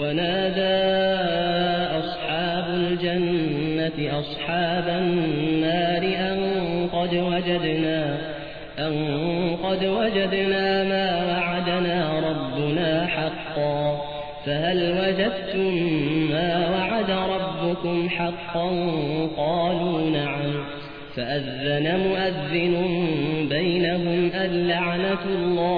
ونادى أصحاب الجنة أصحاب النار أن قد وجدنا أن قد وجدنا ما وعدنا ربنا حقا فهل وجدتم ما وعد ربكم حقا؟ قالوا نعم. فأذن مؤذن بينهم اللعنة الله على الظالمين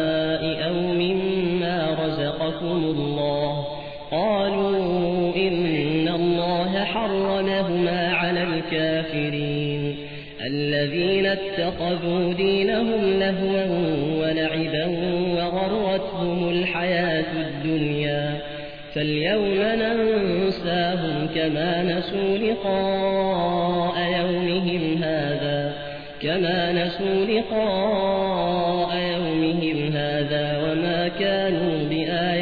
حرمهما على الكافرين. الذين اتخذوا دينهم لهوا ولعبا وغرتهم الحياة الدنيا. فاليوم ننساهم كما نسوا لقاء يومهم هذا. كما نسوا لقاء يومهم هذا وما كانوا بأ